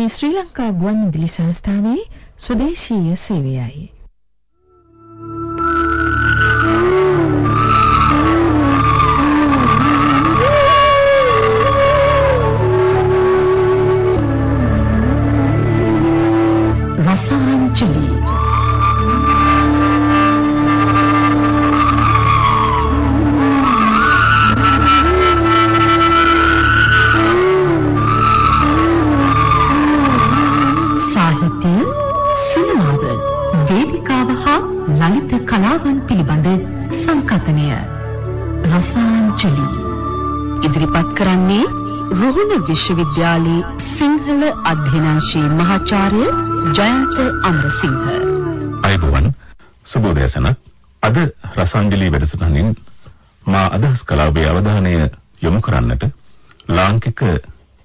මේ ශ්‍රී ලංකා ගුවන්විදුලි සංස්ථාවේ ස්වදේශීය සේවයයි. විශ්වවිද්‍යාලයේ සිංහල අධ්‍යනාංශයේ මහාචාර්ය ජයන්ත අමරසිංහ. අයබෝවන් සුබෝදයසන අද රසාංජලි වැඩසටහනින් මා අදහස් කළ ඔබේ අවධානය යොමු කරන්නට ලාංකික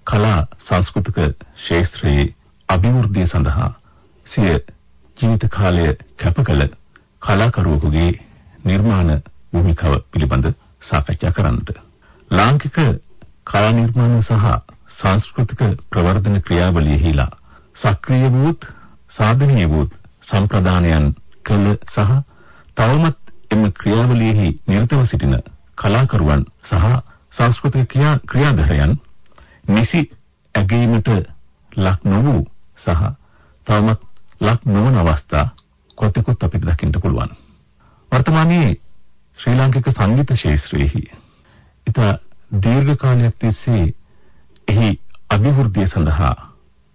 කලා සංස්කෘතික ශාස්ත්‍රයේ අභිවෘද්ධිය සඳහා සිය ජීවිත කාලය කැප කළ කලාකරුවෙකුගේ නිර්මාණ භූමිකාව පිළිබඳ සාකච්ඡා කරන්නට. ලාංකික කලා නිර්මාණ සහ සංස්කෘතික ප්‍රවර්ධන ක්‍රියාවලියෙහිලා සක්‍රීය වූත් සාධනීය වූත් සම්ප්‍රදානයන් කළ සහ තවමත් එම ක්‍රියාවලියෙහි නිරතව සිටින කලාකරුවන් සහ සංස්කෘතික ක්‍රියාධරයන් නිසි ඇගීමට ලක් නොවූ සහ තවමත් ලක් නොවන අවස්ථා කොතෙකුත් අපිට දකින්න පුළුවන්. වර්තමානයේ ශ්‍රී ලාංකික සංගීත ශාස්ත්‍රයේහි ඊට දීර්ඝ කාලයක් තිස්සේ එහි අභිවෘද්ධිය සඳහා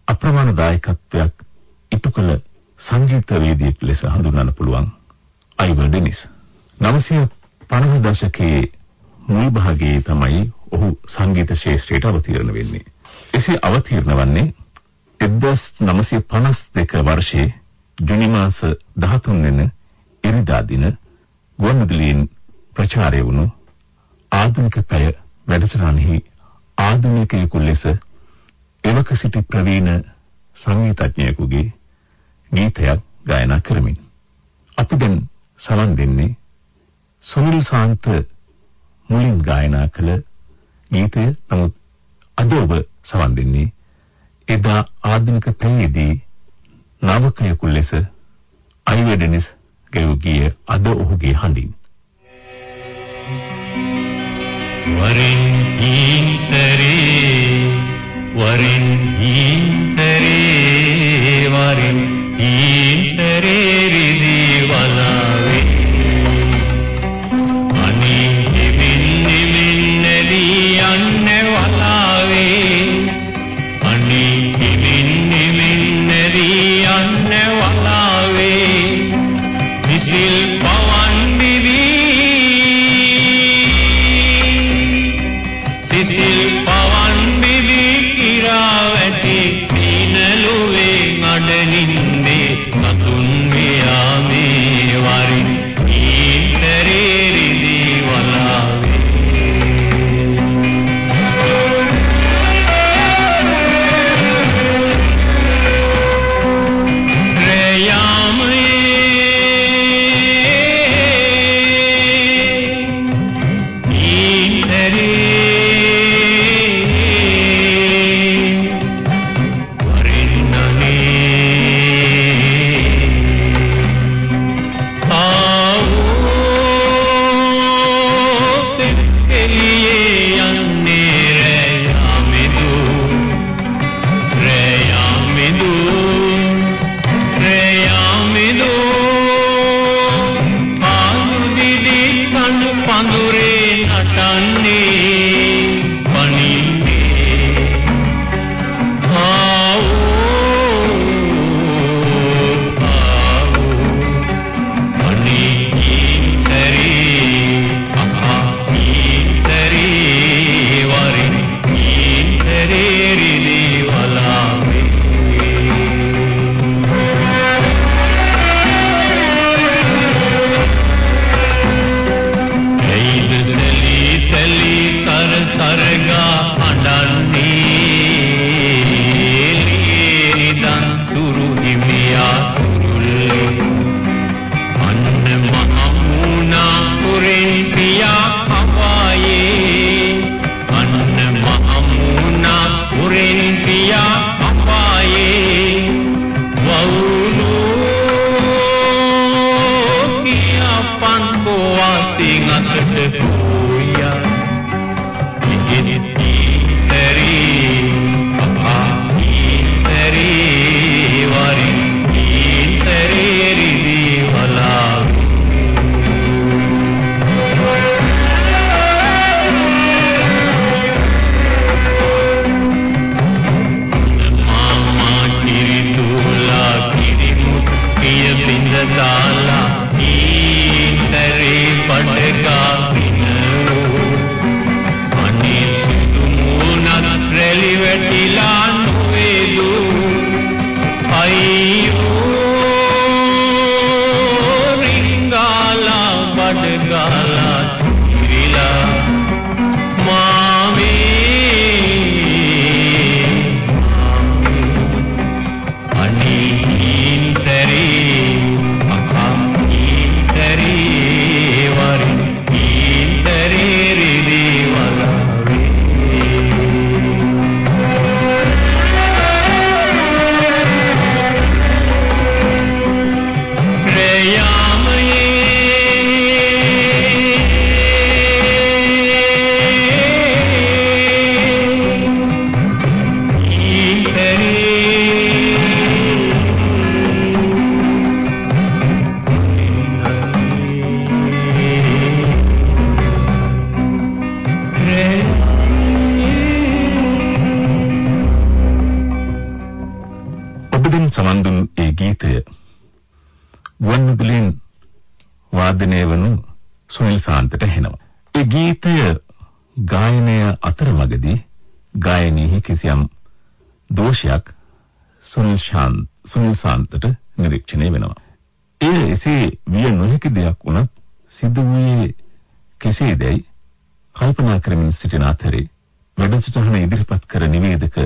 අප්‍රමාණ දායකත්වයක් ඉටු කළ සංගීතවේදියෙක් ලෙස හඳුන්වන්න පුළුවන් අයිවර් ඩෙනිස් 950 දශකයේ මුල් භාගයේ තමයි ඔහු සංගීත ශාස්ත්‍රයට අවතීර්ණ වෙන්නේ. එසේ අවතීර්ණ වන්නේ 1952 වර්ෂයේ ජුනි මාස 13 වෙනි ඉරිදා දින ගුවන්විදුලියෙන් ප්‍රචාරය වුණු ආධුනික පැය වැඩසටහනෙහි ආධුනිකයෙකු ලෙස එවක සිටි ප්‍රවීණ සංගීතඥයෙකුගේ ගීතයක් ගායනා කරමින් අපි දැන් සමන් දෙන්නේ සුනිල් සාන්ත මුලින් ගායනා කළ ගීතය. නමුත් අද ඔබ සමන් දෙන්නේ එදා ආධුනික පැයේදී නවකයෙකු ලෙස අයිවැඩෙනිස් ගෙවු ගිය අද ඔහුගේ හඬින්. ஈஸ்வரே ஈஸ்வரே ஈஸ்வரே සුනිල් සාන්තට නිරීක්ෂණය වෙනවා. ඒ එසේ විය නොහැකි දෙයක් වුණත් සිදු වූයේ කෙසේදයි කල්පනා කරමින් සිටින අතරේ වැඩසටහන ඉදිරිපත් කර නිවේදක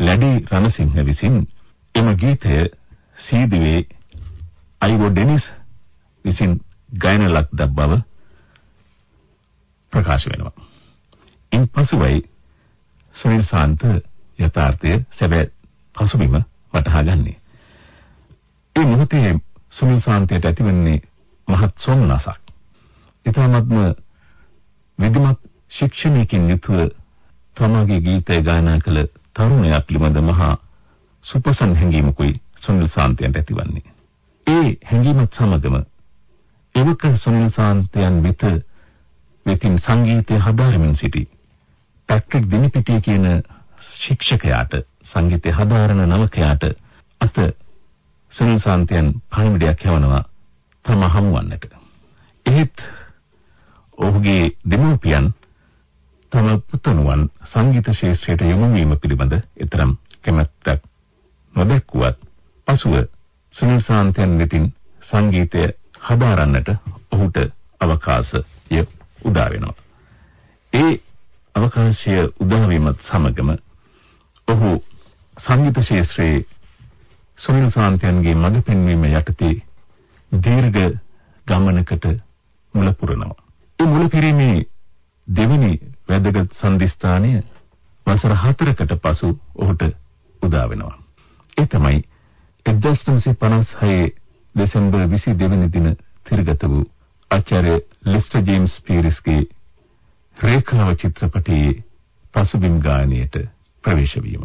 ලැඩි රණසිංහ විසින් එම ගීතය සීදුවේ අයිවෝ ඩෙනිස් විසින් ගායන ලක් බව ප්‍රකාශ වෙනවා. ඉන් පසුවයි සුනිල් සාන්ත යථාර්ථය සැබෑ පසුබිම වටහා ගන්නේ. ඒ මොහොතේ සුනිල් සාන්තයට ඇතිවන්නේ මහත් සොම්නසක්. ඊටමත්ම විධිමත් ශික්ෂණයකින් යුතුව තමගේ ගීතය ගායනා කළ තරුණයා පිළිබඳ මහා සුපසන් හැඟීමකුයි සුනිල් සාන්තයන්ට ඇතිවන්නේ. ඒ හැඟීමත් සමගම එවක සුනිල් සාන්තයන් වෙත වෙතින් සංගීතය හදාරමින් සිටි පැට්‍රික් දිනිපිටිය කියන ශික්ෂකයාට සංගීතය හදාරන නවකයාට අත සුනිල් සාන්තයන් පණිවිඩයක් යවනවා තම හමුවන්නට. එහෙත් ඔහුගේ දෙමව්පියන් තම පුතණුවන් සංගීත ශාස්ත්‍රයට යොමු වීම පිළිබඳ ඊතරම් කැමැත්තක් නොදැක්ුවත් පසුව සුනිල් සාන්තයන් වෙතින් සංගීතය හදාරන්නට ඔහුට අවකාශය උදා වෙනවා. ඒ අවකාශය උදා වීමත් සමගම ඔහු සංගීත ශාස්ත්‍රයේ සුනිල් සාන්තයන්ගේ මඟ පෙන්වීම යටතේ දීර්ඝ ගමනකට මුල පුරනවා. ඒ මුල පිරීමේ දෙවෙනි වැදගත් සම්දිස්ථානය වසර 4කට පසු ඔහුට උදා වෙනවා. ඒ තමයි 1956 දෙසැම්බර් 22 වෙනි දින තිරගත වූ ආචාර්ය ලිස්ටර් ජේම්ස් පීරිස්ගේ රේඛාව චිත්‍රපටයේ පසුබිම් ගායනයට ප්‍රවේශ වීම.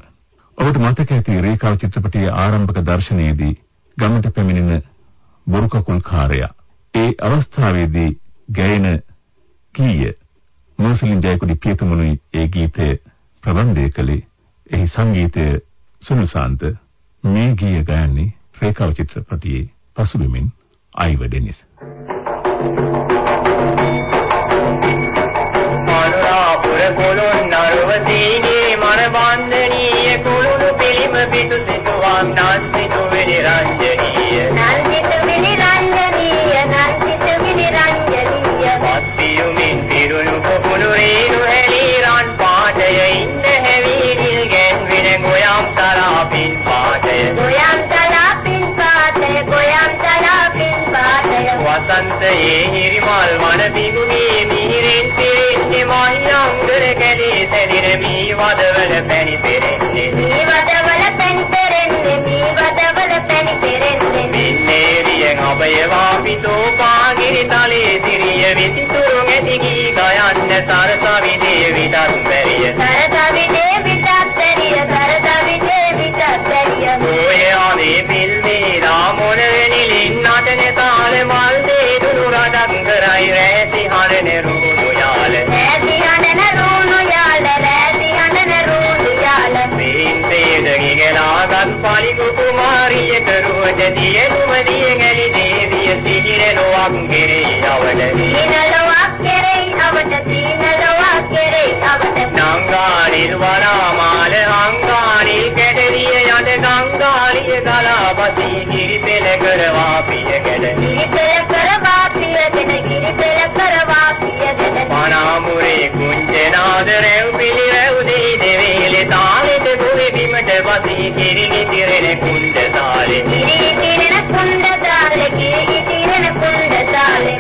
ඔබට මතක ඇති රේඛාව චිත්‍රපටයේ ආරම්භක දර්ශනයේදී ගමට පැමිණෙන බොරු කකුල් කාර්යය. ඒ අවස්ථාවේදී ගැයෙන කීය මොහොසිලින් ජයකොඩි පියතුමුණුයි ඒ ගීතය ප්‍රබන්ධය කළේ. එහි සංගීතය සුනිසාන්ත මේ ගීය ගයන්නේ රේඛාව චිත්‍රපටයේ පසුබිමින් අයිව ඩෙනිස් අනුරාපුර සිටුවක් නන්සිතු වෙනි රංජනීය නන්දිත විනිරංජනීය නන්දිත විනිරංජනීය පත්තියුමින් පිරුණු කොපුණු රේණු හැලී රන් පාටය ඉන්න හැවිනිල් ගැන්වෙන ගොයම් තරාපින් පාටය ගොයම් තලාපින් පාතය ගොයම් තලාපින් පාතය වසන්තයේ හිරිමල් වන පිගුණේ මිහිරෙන් පිරෙන්නේ මහියංගර කැලේ සැදින මී වදවල පැණි පෙරෙන්නේ මේ වදවල පැණි පෙරෙන්නේ මේ වදවල පැණි පෙරෙන්නේ මින්නේරියෙන් අබයවා පිටෝ පාගිරි තලේ සිරිය විසිතුරු ඇති ගී ගයන්න කරුවට දියනුම දිය ගැලි දේවිය සිහිර නොවක් ගෙරේ යවල දීනලොවක් කෙරෙයි අවට දීනලොවක් කෙරෙයි අවට නංගානිල් වනාමාල අංගානිල් කැඩරිය යන ගංගාලිය ගලාපති කිරි පෙළ කරවා පියකඩ ගිරිපෙළ කරවා පියගෙන ගිරිපෙළ කරවා පියගෙන මනාමුරේ කුංජනාද රැව් පිළි රැව් දී දෙවේලේ තාලෙට දුවේ බිමට වසී කිරිලි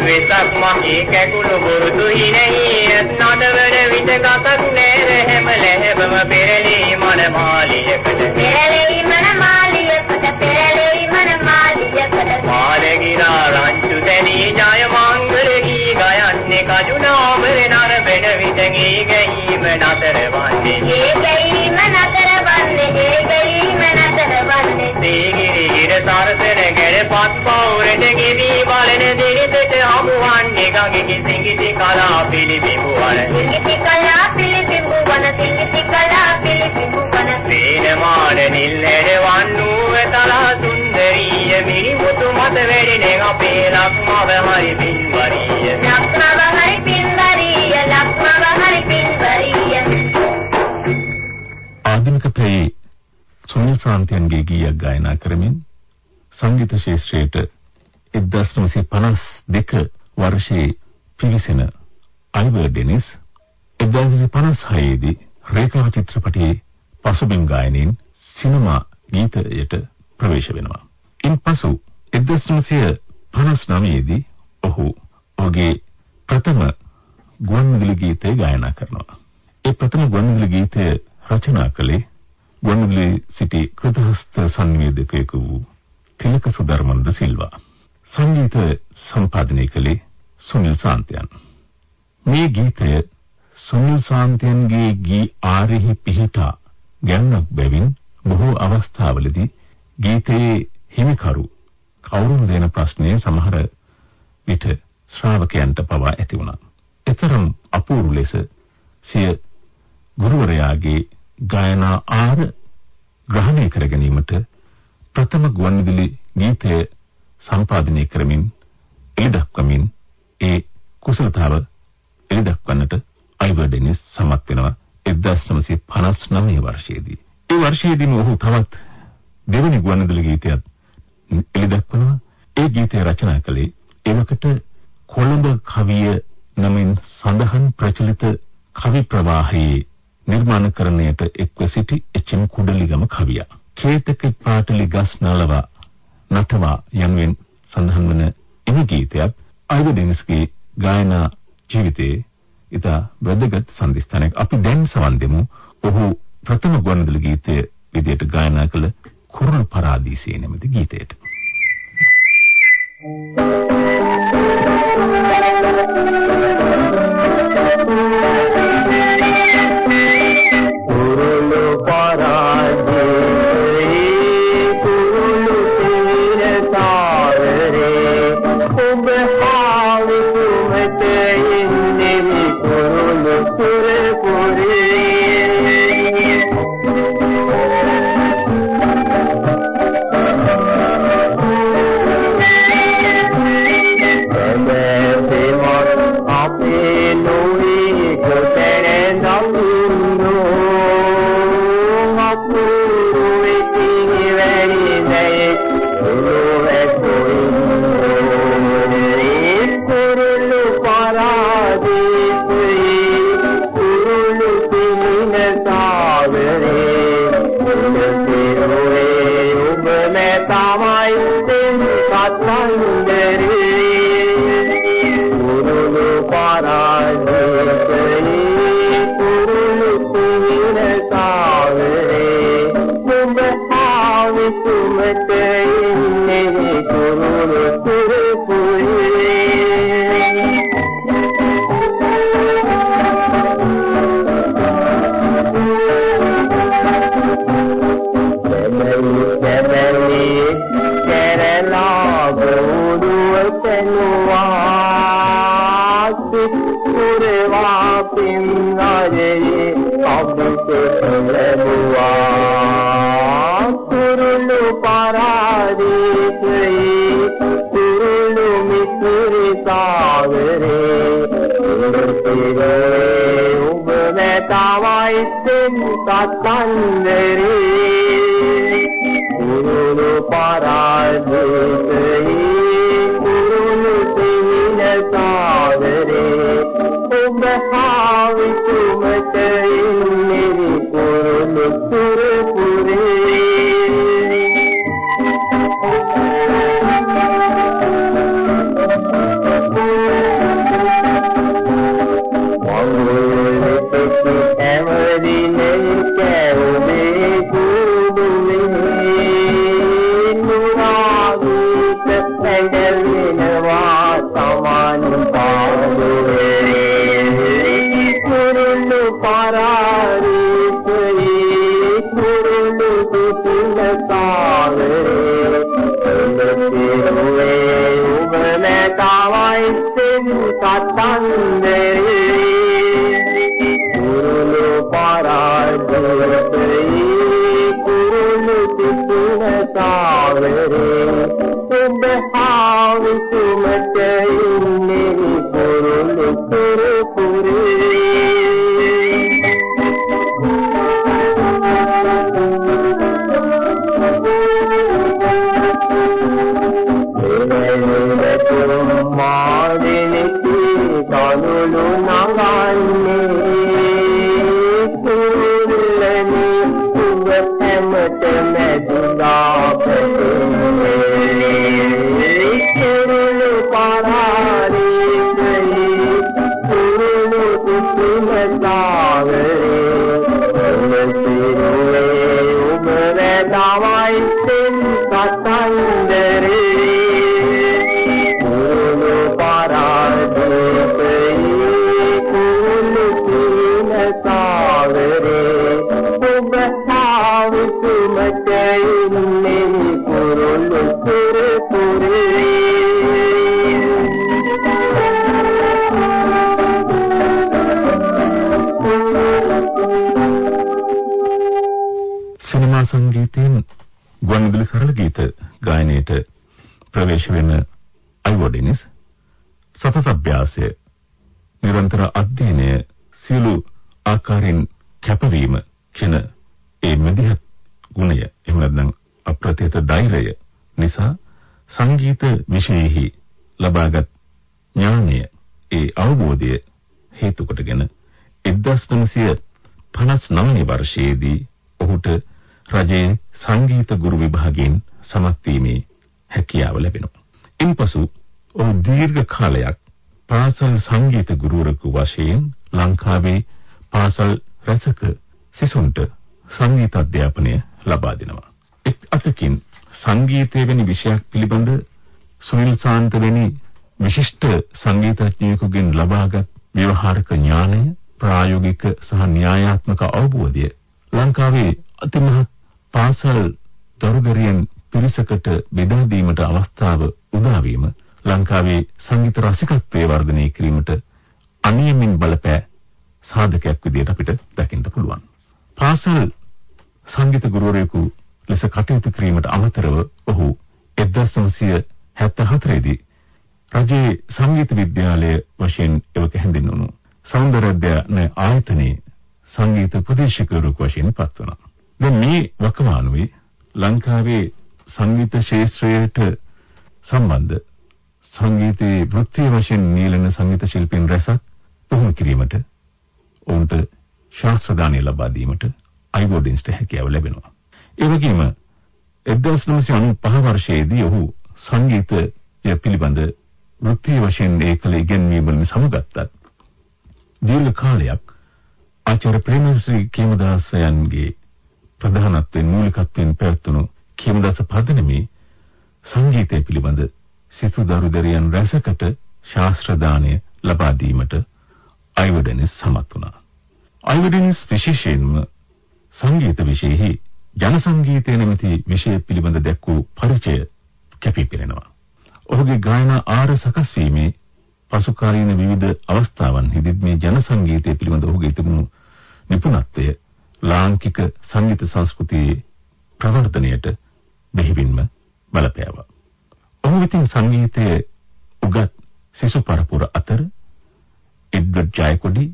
වෙසක් මහේ කැකුළු බුරුදු හිනෙහි නඩවන විට ගතක් නෑර හැම ලැහැබම පෙරලී මන මාලියකට. පෙරලෙයි මන මාලියකට පෙරලෙයි මන මාලියකට. මාලගිරා රංචු දැනී ජය මංගල ගී ගයන්නේ කජුනාමර නරබෙන විට ගී ගැහිම නතර වන්නේ. ඒ ගැයීම නතර වන්නේ ඒ ගැයීම නතර වන්නේ. සීගිරි හිර සරසන ගැරපත් පවුරට ගෙවි බලන දෙරිතට හමුවන්නේ ගඟේ සිංගිති කලා පිළිබිඹුවන සිංගිති කලා පිළිබිඹු වන සිංගිති කලා පිළිබිඹු වන වේනමාන නිල් හැඩ වන්නූව දලා සුන්දරිය මිනිමුතු මත වැඩෙන අපේ ලක්මව හරි පින්වරිය. ලක්මව හරි පින්වරිය ලක්මව හරි පින්වරිය. ආධුනික පැයේ සුනිල් සාන්තියන්ගේ ගීයක් ගායනා කරමින් සංගීත ශාස්ත්‍රයට 1952 වර්ෂයේ පිවිසෙන අයිවර් ඩෙනිස් 1956 දී රේඛා චිත්‍රපටයේ පසුබිම් ගායනයෙන් සිනමා ගීතයට ප්‍රවේශ වෙනවා. ඉන්පසු 1959 දී ඔහු ඔහුගේ ප්‍රථම ගුවන්විදුලි ගීතය ගායනා කරනවා. ඒ ප්‍රථම ගුවන්විදුලි ගීතය රචනා කළේ ගුවන්විදුලි සිටි කෘතහස්ත සංවේදකයෙකු වූ තිලක සුධර්මන්ද සිල්වා. සංගීත සම්පාදනය කළේ සුනිල් සාන්තයන්. මේ ගීතය සුනිල් සාන්තයන්ගේ ගී ආරෙහි පිහිටා ගැන්නක් බැවින් බොහෝ අවස්ථාවලදී ගීතයේ හිමිකරු කවුරුන් දෙන ප්‍රශ්නය සමහර විට ශ්‍රාවකයන්ට පවා ඇති වුණා. එතරම් අපූර්ව ලෙස සිය ගුරුවරයාගේ ගායනා ආර ග්‍රහණය කර ගැනීමට ප්‍රථම ගුවන්විදුලි ගීතය සම්පාදනය කරමින් එළිදක්වමින් ඒ කුසලතාව එළිදක්වන්නට අයිවර් ඩෙනිස් සමත් වෙනවා 1959 වර්ෂයේදී. ඒ වර්ෂයේදීම ඔහු තවත් දෙවනි ගුවන්විදුලි ගීතයක් එළිදක්වනවා. ඒ ගීතය රචනා කළේ එවකට කොළඹ කවිය නමින් සඳහන් ප්‍රචලිත කවි ප්‍රවාහයේ නිර්මාණකරණයට එක්ව සිටි එච්.එම්. කුඩලිගම කවියා. කේතක පාටලි ගස් නලවා නටවා යනුවෙන් සඳහන් වන එම ගීතයක් අයිවර් ඩෙනිස්ගේ ගායනා ජීවිතයේ ඉතා වැදගත් සම්දිස්ථානයක්. අපි දැන් සවන් දෙමු ඔහු ප්‍රථම ගුවන්විදුලි ගීතය විදියට ගායනා කළ කුරුළු පරාදීසයේ නැමැති ගීතයට. කුරුළු නැතවයි දෙන් සිනමා සංගීතයෙන් ගුවන්විදුලි සරල ගීත ගායනයට ප්‍රවේශ වෙන අයිවොඩිනිස් සතත අභ්‍යාසය නිරන්තර අධ්‍යයනය සියලු ආකාරයෙන් කැපවීම කියන ඒ මදිහත් ගුණය එහෙම නැත්නම් අප්‍රතිත ධෛර්යය නිසා සංගීත විෂයෙහි ලබාගත් ඥානය ඒ අවබෝධය හේතු කොටගෙන 1959 වර්ෂයේදී ඔහුට රජයේ සංගීත ගුරු විභාගයෙන් සමත් වීමේ හැකියාව ලැබෙනවා. ඉන්පසු ඔහු දීර්ඝ කාලයක් පාසල් සංගීත ගුරුවරයෙකු වශයෙන් ලංකාවේ පාසල් රැසක සිසුන්ට සංගීත අධ්‍යාපනය ලබා දෙනවා. එක් අතකින් සංගීතය වැනි විෂයක් පිළිබඳ සුනිල් සාන්ත වැනි විශිෂ්ට සංගීතඥයෙකුගෙන් ලබාගත් ව්‍යවහාරික ඥානය ප්‍රායෝගික සහ න්‍යායාත්මක අවබෝධය ලංකාවේ අතිමහත් පාසල් දරුදරියන් පිරිසකට බෙදා දීමට අවස්ථාව උදා වීම ලංකාවේ සංගීත රසිකත්වයේ වර්ධනය කිරීමට අනියමින් බලපෑ සාධකයක් විදිහට අපිට දකින්න පුළුවන්. පාසල් සංගීත ගුරුවරයෙකු ලෙස කටයුතු කිරීමට අමතරව ඔහු 1974 දී රජයේ සංගීත විද්‍යාලය වශයෙන් එවක හැඳින්වුණු සෞන්දර්යඥ ආයතනයේ සංගීත උපදේශකවරයෙකු වශයෙන් පත් වුණා. දැන් මේ වකවානුවේ ලංකාවේ සංගීත ශාස්ත්‍රයට සම්බන්ධ සංගීතයේ වෘත්තීය වශයෙන් නියැලෙන සංගීත ශිල්පීන් රැසක් පුහුණු කිරීමට ඔවුන්ට ශාස්ත්‍ර දානය ලබා දීමට අයිවෝඩින්ස්ට හැකියාව ලැබෙනවා. ඒ වගේම 1995 වර්ෂයේදී ඔහු සංගීතය පිළිබඳ වෘත්තීය වශයෙන් ඒකල ඉගෙනීම වලින් සමගත්තත් දීර්ඝ කාලයක් ආචාර්ය ප්‍රේමශ්‍රී කේමදාසයන්ගේ ප්‍රධානත්වයෙන් මූලිකත්වයෙන් පැවතුණු කේමදාස පදනමේ සංගීතය පිළිබඳ සිතුදරු දරියන් රැසකට ශාස්ත්‍ර දාණය ලබා දීමට අයිවඩනිස් සමත් වුණා. අයිවඩනිස් විශේෂයෙන්ම සංගීත විෂයෙහි ජන සංගීතය නැමැති විෂය පිළිබඳ දැක් වූ පරිචය කැපී පෙනෙනවා. ඔහුගේ ගායනා ආර සකස් වීමේ පසුකාලීන විවිධ අවස්ථාවන්හිදී මේ ජන සංගීතය පිළිබඳ ඔහුගේ තිබුණු නිපුණත්වය ලාංකික සංගීත සංස්කෘතියේ ප්‍රවර්ධනයට බෙහෙවින්ම බලපෑවා. ඔහු විසින් සංගීතයේ උගත් සිසු පරපුර අතර එඩ්වඩ් ජයකොඩි,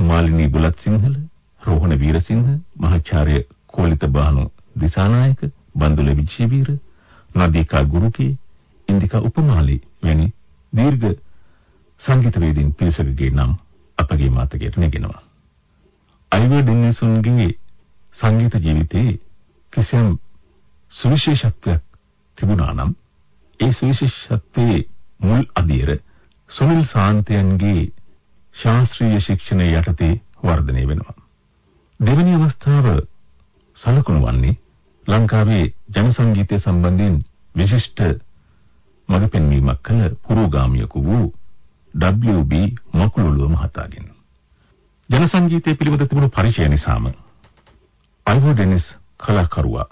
මාලිනී බුලත් සිංහල, රෝහණ වීරසිංහ, මහාචාර්ය කෝලිත බානු දිසානායක, බන්දුල විජේවීර, නදීකා ගුරුකී, ඉන්දිකා උපමාලි වැනි දීර්ඝ සංගීතවේදීන් පිරිසකගේ නම් අපගේ මාතකයට නැගෙනවා. අයිවර් ඩෙනිසන්ගේ සංගීත ජීවිතයේ කිසියම් සුවිශේෂත්වයක් තිබුණා නම් ඒ සුවිශේෂත්වයේ මුල් අදියර සුනිල් සාන්තයන්ගේ ශාස්ත්‍රීය ශික්ෂණය යටතේ වර්ධනය වෙනවා. දෙවැනි අවස්ථාව සලකුණු වන්නේ ලංකාවේ ජන සංගීතය සම්බන්ධයෙන් විශිෂ්ට මඟ පෙන්වීමක් කළ පුරෝගාමියෙකු වූ WB මකුළුළුව මහතාගෙන්. ජන සංගීතය පිළිබඳ තිබුණු පරිචය නිසාම අයිවෝ ඩෙනිස් කලාකරුවා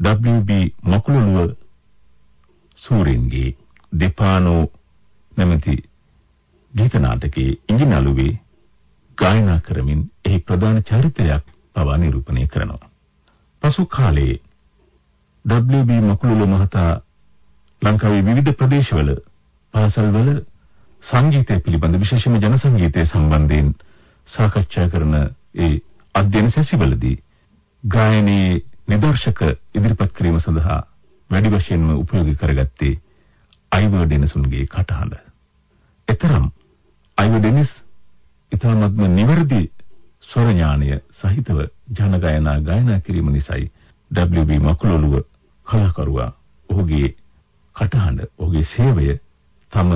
WB මකුළුළුව සූරින්ගේ දෙපානෝ නැමැති ගීත නාටකයේ ඉංජිනලුවේ ගායනා කරමින් එහි ප්‍රධාන චරිතයක් පවා නිරූපණය කරනවා. පසු කාලයේ WB මකුළුල මහතා ලංකාවේ විවිධ ප්‍රදේශවල පාසල්වල සංගීතය පිළිබඳ විශේෂම ජන සංගීතය සම්බන්ධයෙන් සාකච්ඡා කරන ඒ අධ්‍යයන සැසිවලදී ගායනයේ නිදර්ශක ඉදිරිපත් කිරීම සඳහා වැඩි වශයෙන්ම උපයෝගී කරගත්තේ අයිවර් ඩෙනිසුන්ගේ කටහඬ. එතරම් අයිවර් ඩෙනිස් ඊටමත්ම නිවැරදි ස්වර ඥානය සහිතව ජන ගායනා ගායනා කිරීම නිසායි WB මකුලොළුව කලාකරුවා ඔහුගේ කටහඬ ඔහුගේ සේවය තම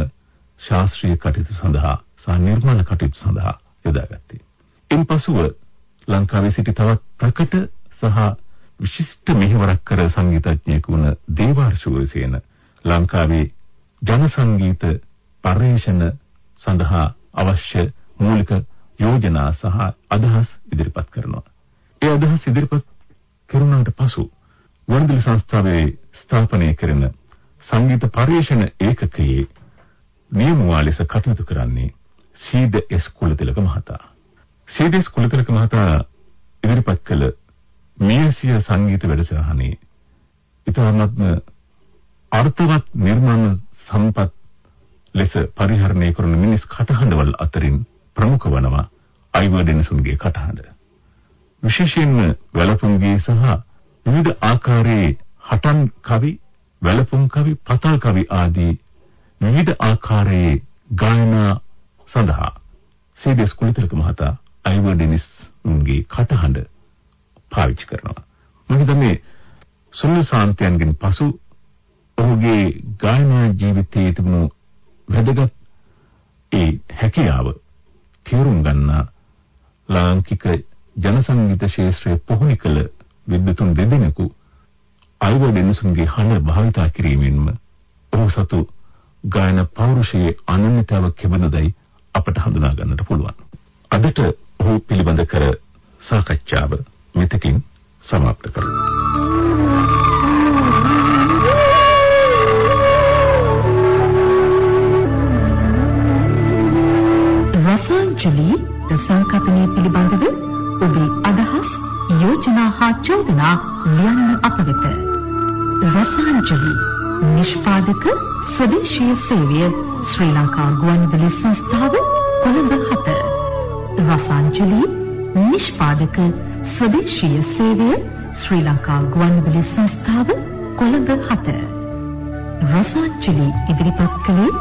ශාස්ත්‍රීය කටයුතු සඳහා සහ නිර්මාණ කටයුතු සඳහා යොදාගත්තේ. ඉන්පසුව ලංකාවේ සිටි තවත් ප්‍රකට සහ විශිෂ්ට මෙහෙවරක් කර සංගීතඥයෙකු වුණ දේවාර්ෂුවසේන ලංකාවේ ජන සංගීත පරිශන සඳහා අවශ්‍ය මූලික යෝජනා සහ අදහස් ඉදිරිපත් කරනවා. ඒ අදහස් ඉදිරිපත් කරුණාට පසු වර්ධල සංස්ථාවේ ස්ථාපනය කරන සංගීත පරිශන ඒකකයේ නියමුවා ලෙස කටයුතු කරන්නේ සීද එස් කුලතිලක මහතා. සීද එස් කුලතිලක මහතා ඉදිරිපත් කළ මියසිය සංගීත වැඩසටහනේ ඉතාමත්ම අර්ථවත් නිර්මාණ සම්පත් ලෙස පරිහරණය කරන මිනිස් කටහඬවල් අතරින් ප්‍රමුඛ වනවා අයිවර් ඩෙනිසුන්ගේ කටහඬ. විශේෂයෙන්ම වැලපුම්ගේ සහ විවිධ ආකාරයේ හටන් කවි, වැලපුම් කවි, පතල් කවි ආදී විවිධ ආකාරයේ ගායනා සඳහා සීදස් කුලිතලක මහතා අයිවර් ඩෙනිස්ගේ කටහඬ පාවිච්චි කරනවා. මම හිතන්නේ සුනිල් සාන්තයන්ගෙන් පසු ඔහුගේ ගායනා ජීවිතයේ තිබුණු වැදගත් ඒ හැකියාව තේරුම් ගන්න ලාංකික ජන සංගීත ශාස්ත්‍රයේ පුහුණු කළ විද්වතුන් දෙදෙනෙකු අයිවර් ඩෙනිසන්ගේ හඬ භාවිතා කිරීමෙන්ම ඔහු සතු ගායන පෞරුෂයේ අනන්‍යතාව කෙබඳදයි අපට හඳුනා ගන්නට පුළුවන්. අදට ඔහු පිළිබඳ කර සාකච්ඡාව මෙතකින් සමාප්ත කරමු. රසාංජලි සංකල්පනය පිළිබඳව ඔබේ අදහස් යෝජනා හා චෝදනා ලියන්න අප වෙත. රසාංජලි නිෂ්පාදක ස්වදේශීය සේවය ශ්‍රී ලංකා ගුවන්විදුලි සංස්ථාව කොළඹ 7. රසාංජලි නිෂ්පාදක ස්වදේශීය සේවය ශ්‍රී ලංකා ගුවන්විදුලි සංස්ථාව කොළඹ 7. රසාංජලි ඉදිරිපත් කළේ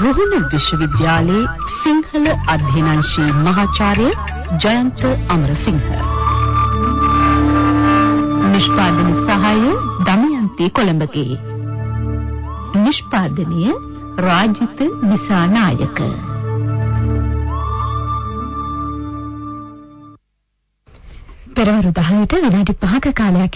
රුහුණ විශ්වවිද්‍යාලයේ සිංහල අධ්‍යනාංශී මහාචාර්ය ජයන්ත අමරසිංහ. නිෂ්පාදන සහාය දමයන්ති කොළඹගේ. නිෂ්පාදනය රාජිත විසානායක. පෙරවරු 10ට විනාඩි 5ක කාලයක්